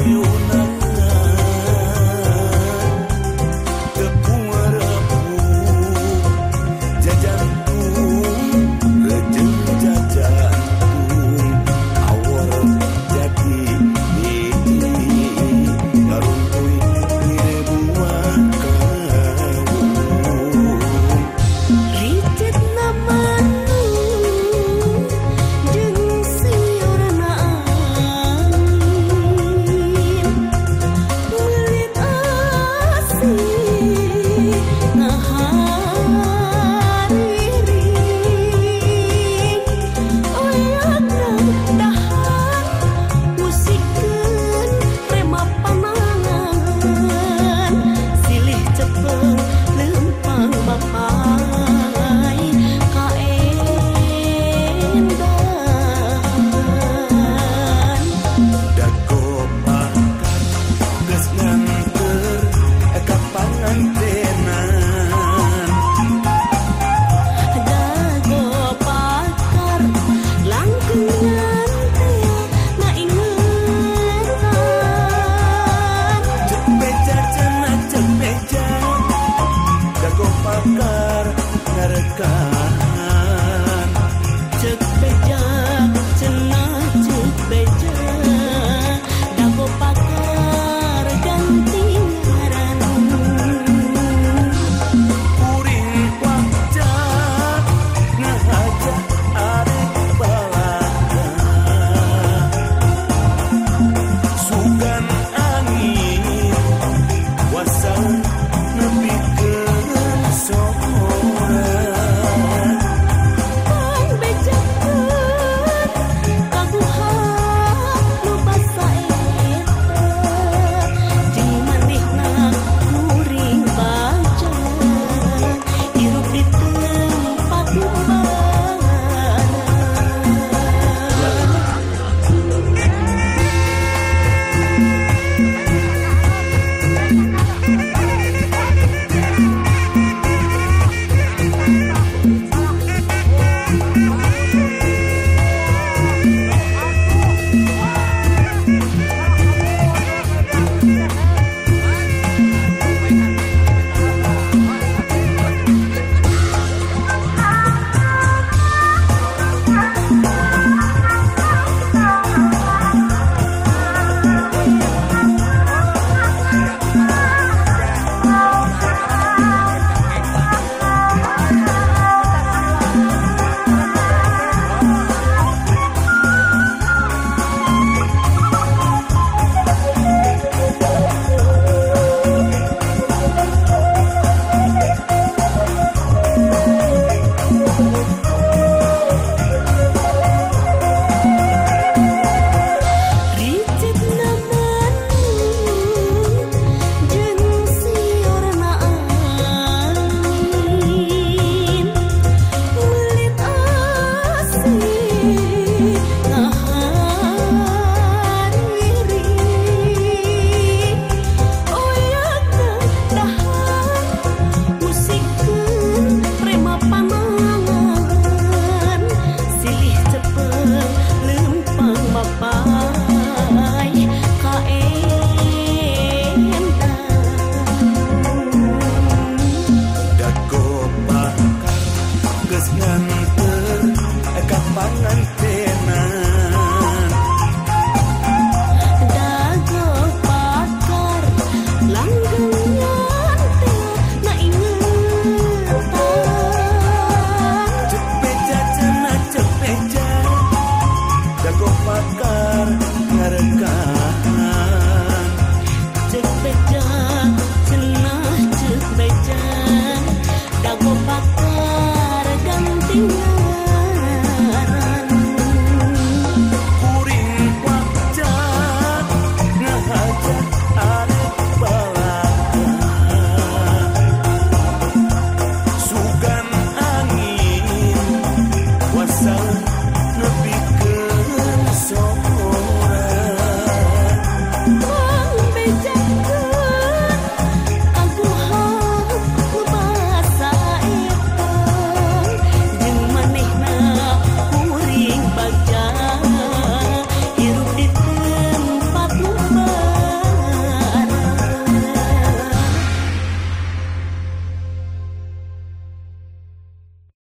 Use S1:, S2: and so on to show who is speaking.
S1: 会有难。I've.